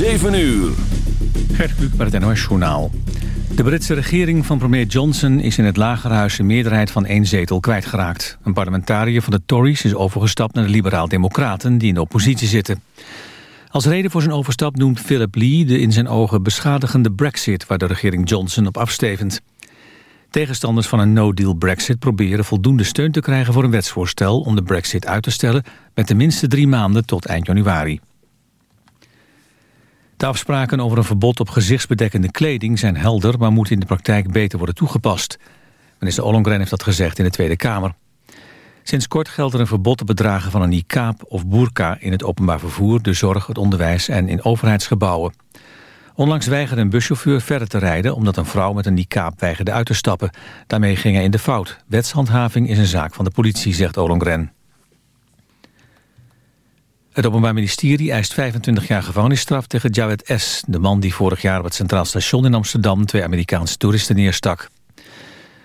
7 uur. Gert Kluk bij het NOS Journaal. De Britse regering van premier Johnson is in het lagerhuis een meerderheid van één zetel kwijtgeraakt. Een parlementariër van de Tories is overgestapt naar de liberaal-democraten die in de oppositie zitten. Als reden voor zijn overstap noemt Philip Lee de in zijn ogen beschadigende brexit waar de regering Johnson op afstevend. Tegenstanders van een no-deal brexit proberen voldoende steun te krijgen voor een wetsvoorstel om de brexit uit te stellen met tenminste drie maanden tot eind januari. De afspraken over een verbod op gezichtsbedekkende kleding zijn helder... maar moeten in de praktijk beter worden toegepast. Minister Ollongren heeft dat gezegd in de Tweede Kamer. Sinds kort geldt er een verbod op het dragen van een niqab of burka... in het openbaar vervoer, de zorg, het onderwijs en in overheidsgebouwen. Onlangs weigerde een buschauffeur verder te rijden... omdat een vrouw met een niqab weigerde uit te stappen. Daarmee ging hij in de fout. Wetshandhaving is een zaak van de politie, zegt Ollongren. Het Openbaar Ministerie eist 25 jaar gevangenisstraf tegen Jawed S., de man die vorig jaar op het Centraal Station in Amsterdam twee Amerikaanse toeristen neerstak.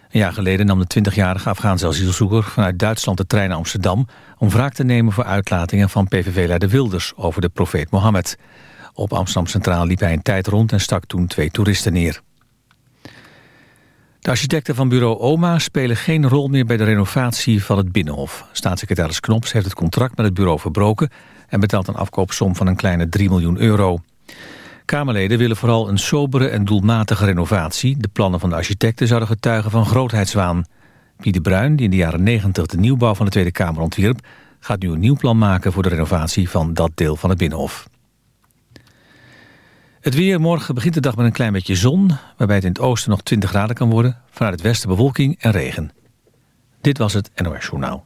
Een jaar geleden nam de 20-jarige Afghaanse asielzoeker vanuit Duitsland de trein naar Amsterdam om wraak te nemen voor uitlatingen van PVV-leider Wilders over de profeet Mohammed. Op Amsterdam Centraal liep hij een tijd rond en stak toen twee toeristen neer. De architecten van bureau OMA spelen geen rol meer bij de renovatie van het Binnenhof. Staatssecretaris Knops heeft het contract met het bureau verbroken en betaalt een afkoopsom van een kleine 3 miljoen euro. Kamerleden willen vooral een sobere en doelmatige renovatie. De plannen van de architecten zouden getuigen van grootheidswaan. Pieter Bruin, die in de jaren 90 de nieuwbouw van de Tweede Kamer ontwierp... gaat nu een nieuw plan maken voor de renovatie van dat deel van het Binnenhof. Het weer morgen begint de dag met een klein beetje zon... waarbij het in het oosten nog 20 graden kan worden. Vanuit het westen bewolking en regen. Dit was het NOS Journaal.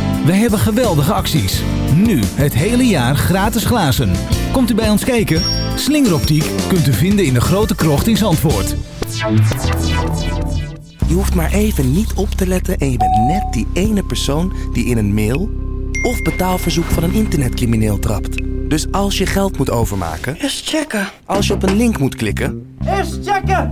Wij hebben geweldige acties. Nu het hele jaar gratis glazen. Komt u bij ons kijken? Slingeroptiek kunt u vinden in de grote krocht in Zandvoort. Je hoeft maar even niet op te letten en je bent net die ene persoon die in een mail of betaalverzoek van een internetcrimineel trapt. Dus als je geld moet overmaken, Eerst checken. als je op een link moet klikken, Eerst checken.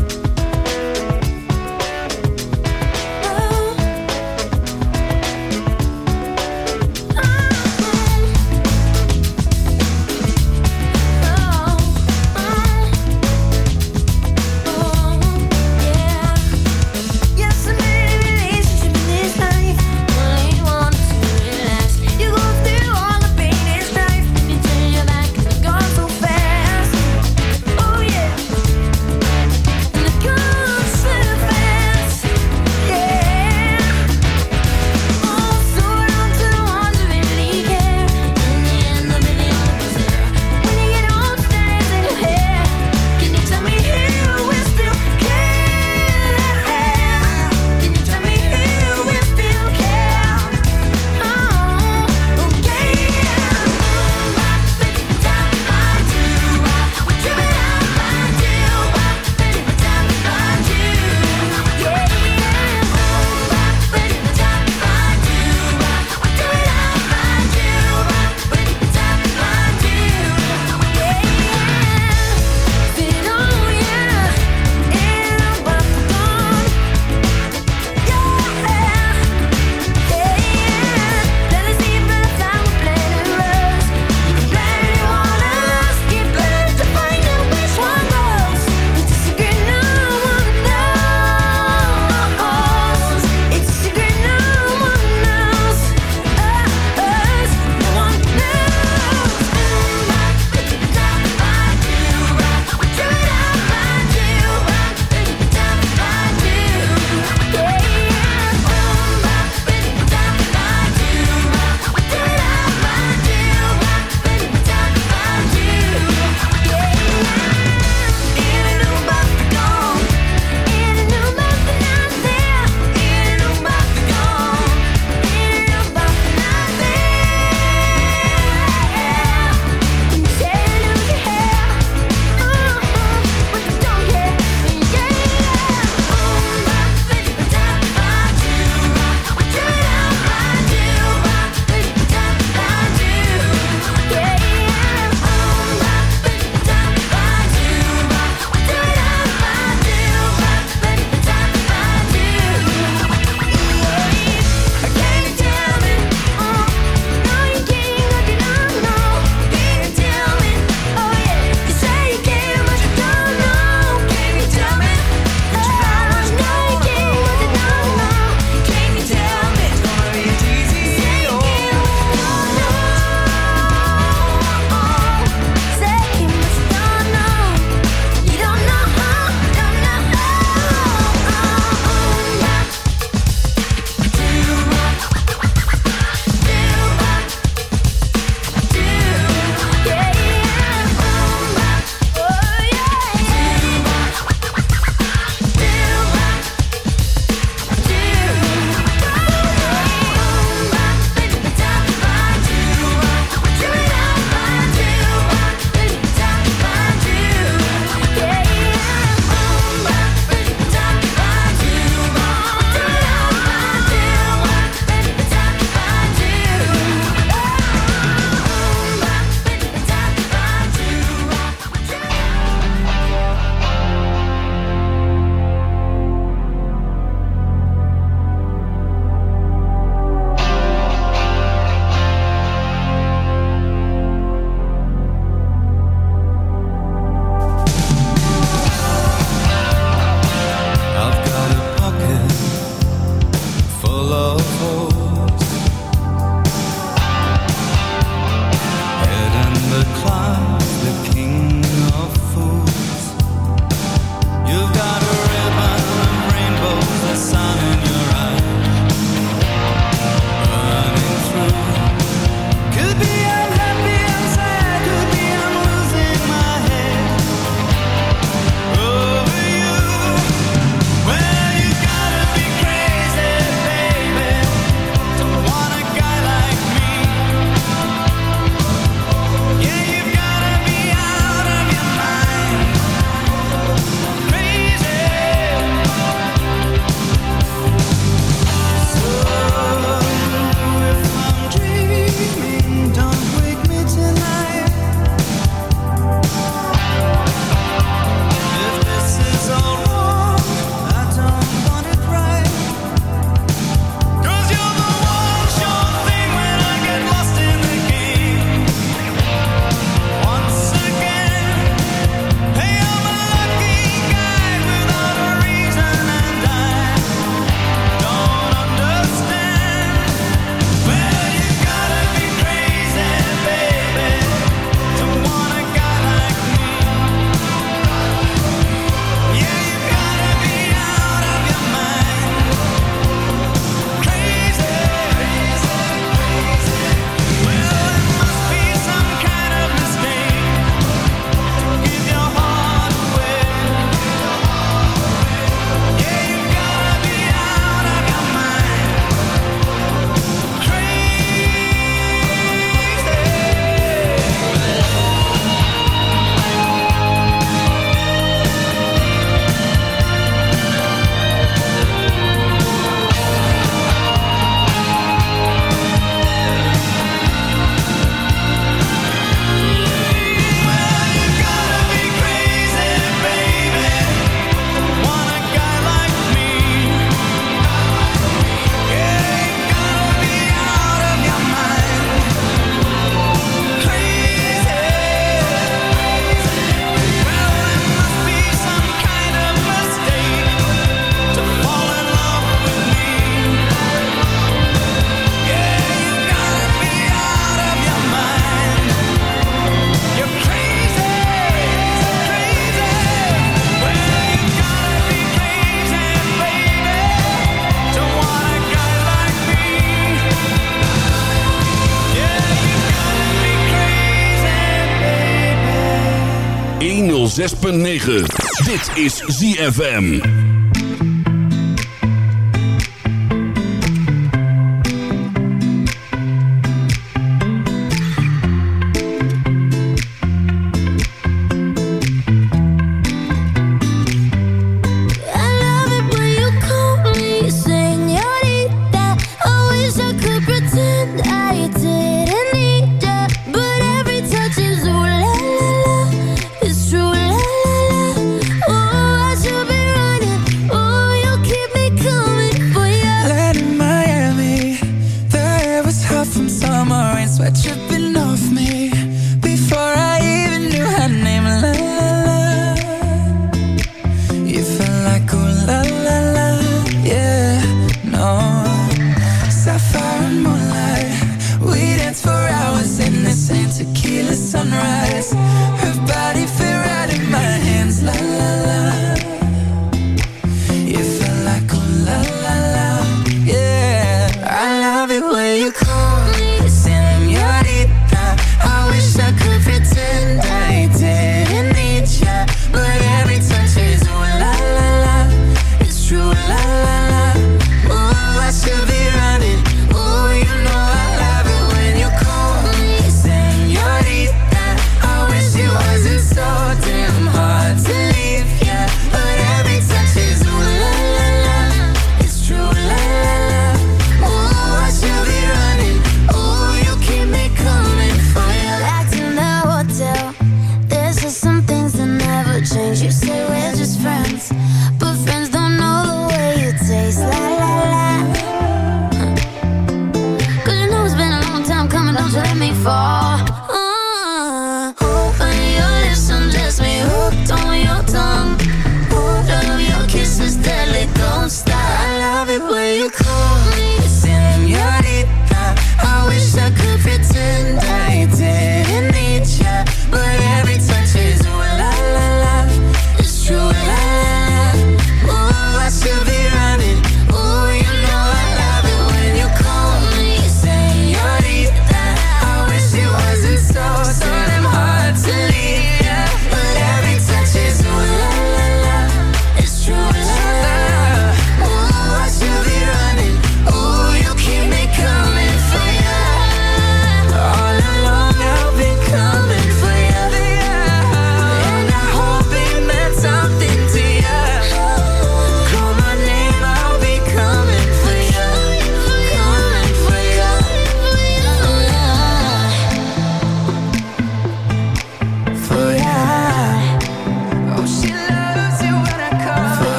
106.9. Dit is ZFM.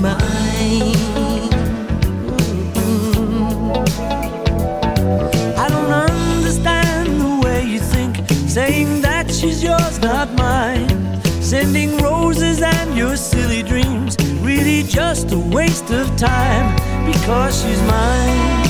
Mine. I don't understand the way you think, saying that she's yours, not mine. Sending roses and your silly dreams, really just a waste of time because she's mine.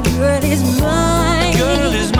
Girl is mine. Girl is mine.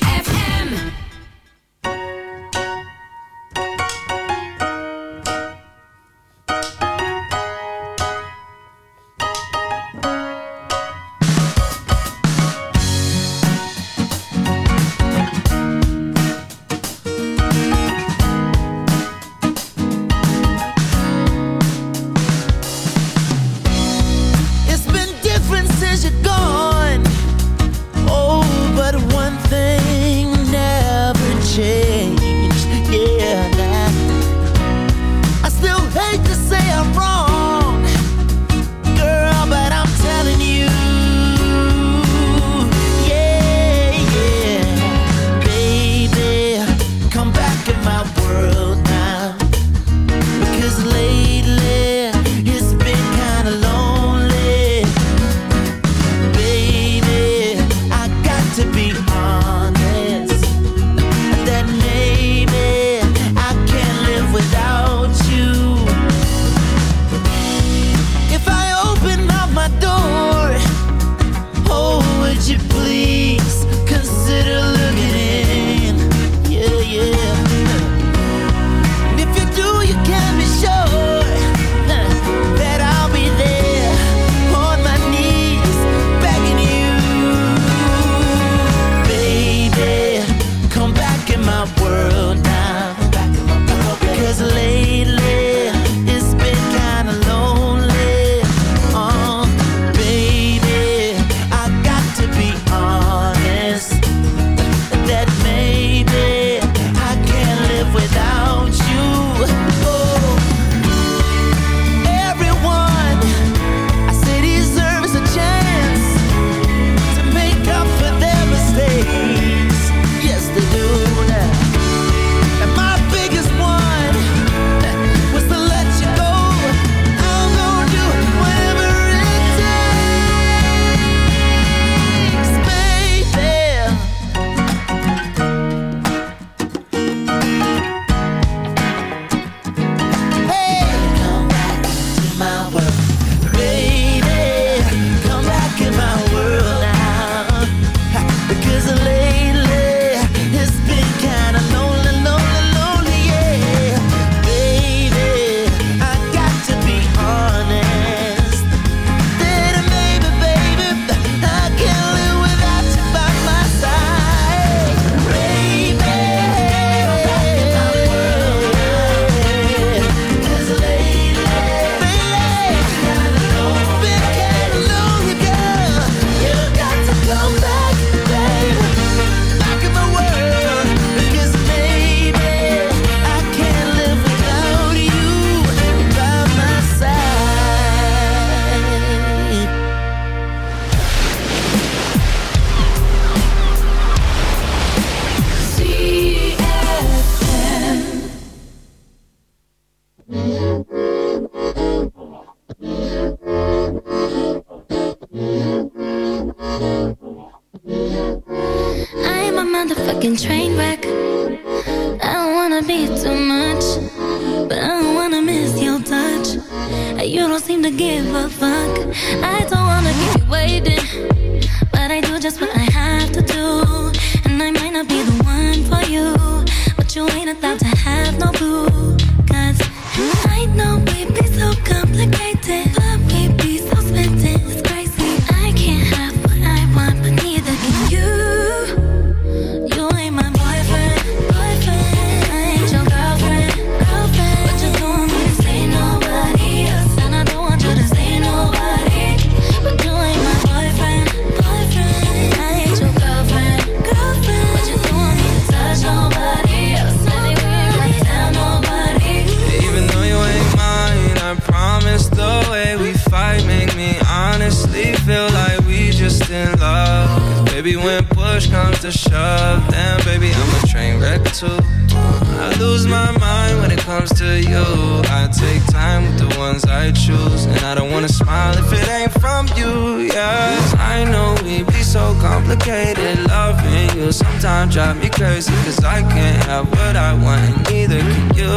smile if it ain't from you. Yes, I know we be so complicated. Loving you sometimes drive me crazy, cause I can't have what I want, and neither can you.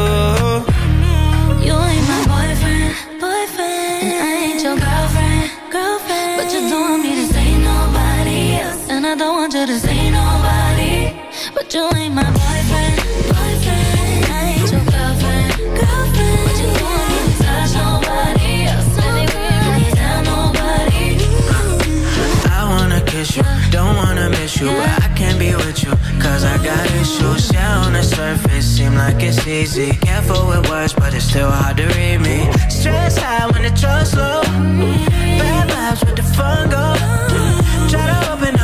You ain't my boyfriend, boyfriend. And I ain't your girlfriend, girlfriend. But you don't want me to say nobody else. And I don't want you to say nobody. But you ain't my boyfriend. On the surface, seem like it's easy. Careful with words, but it's still hard to read me. Stress high when the trust low. Bad vibes with the fun go. Try to open up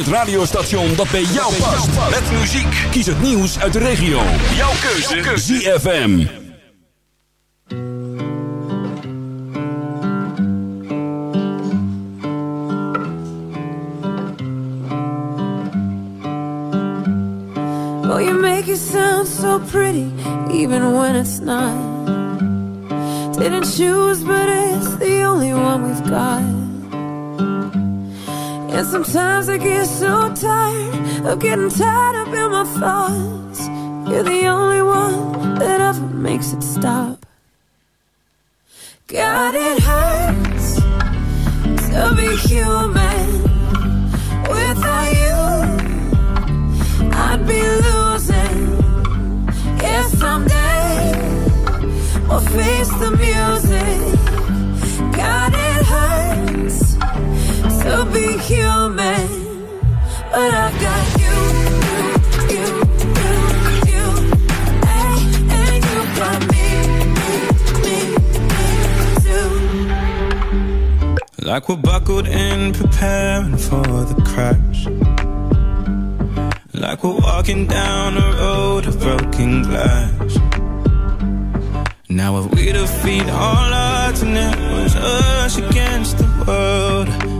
het radiostation dat bij jou past. Met muziek. Kies het nieuws uit de regio. Jouw keuze. ZFM. Oh, you make it sound so pretty, even when it's not. Didn't choose, but it's the only one we've got. And sometimes I get so tired of getting tied up in my thoughts. You're the only one that ever makes it stop. God, it hurts to be human without you. I'd be losing. Yeah, someday we'll face the music. Be human, but I've got you. Like we're buckled in, preparing for the crash. Like we're walking down a road of broken glass. Now if we defeat all odds and it was us against the world,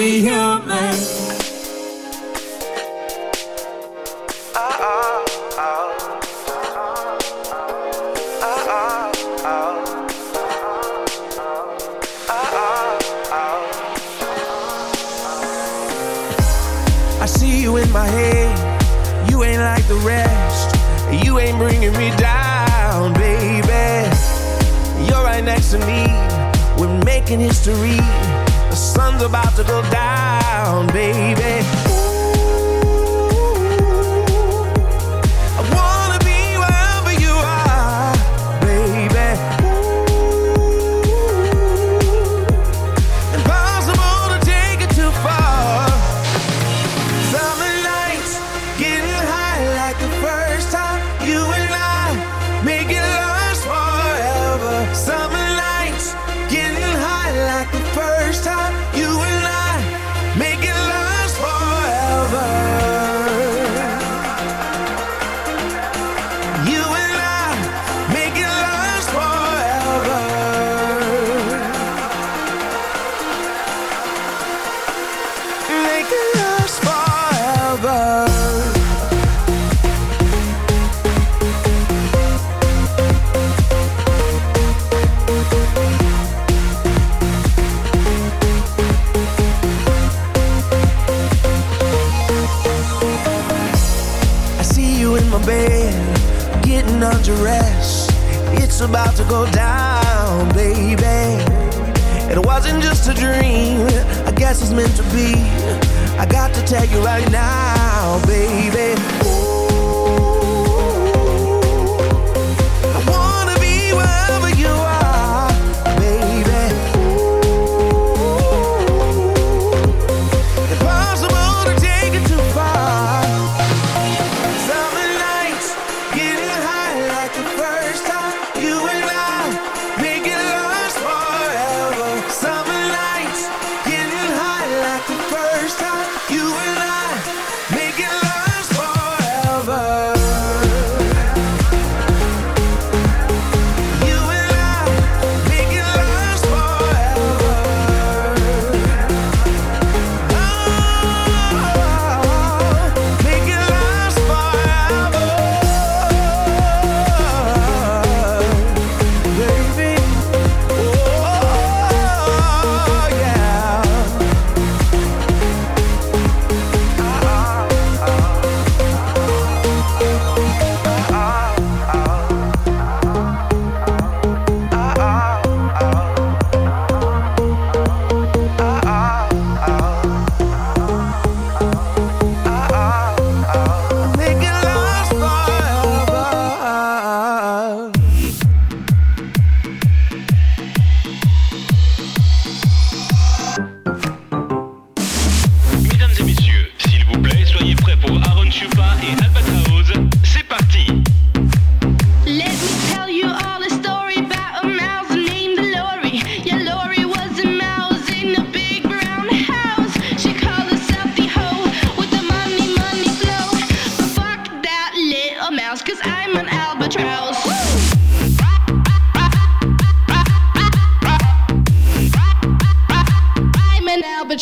only human.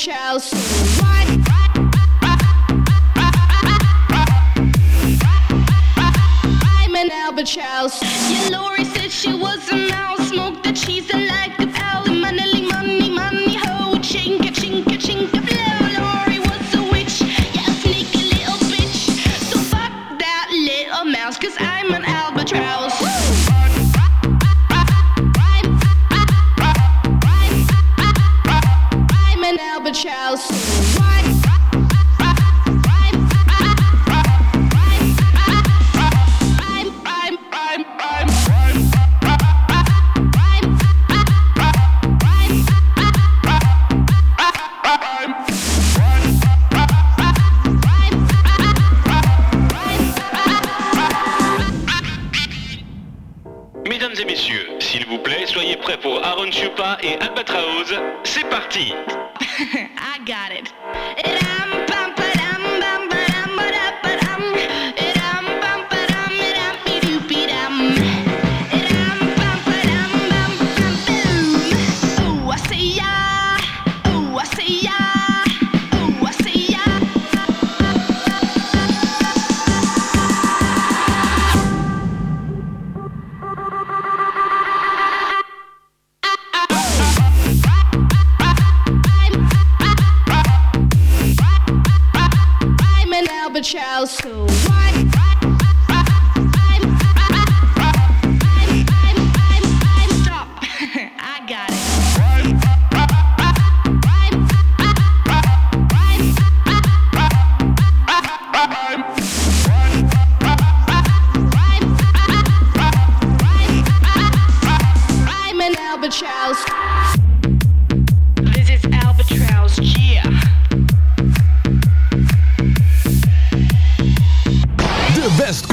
Why? I'm an. Yeah,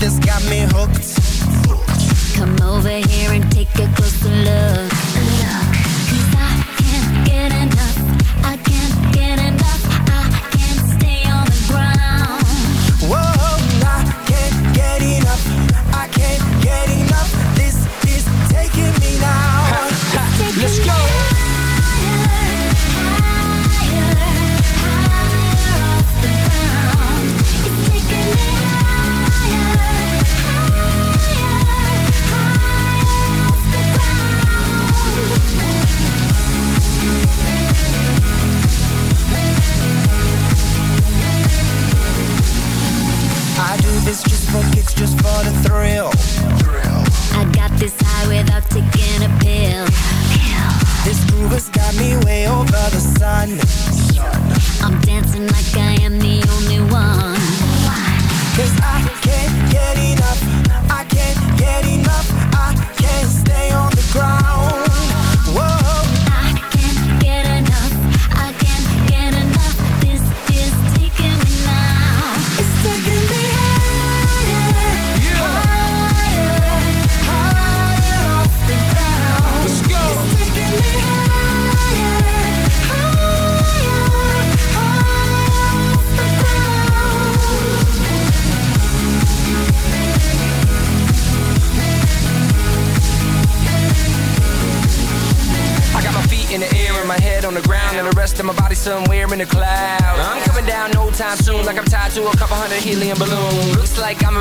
this got me hooked. Come over here and take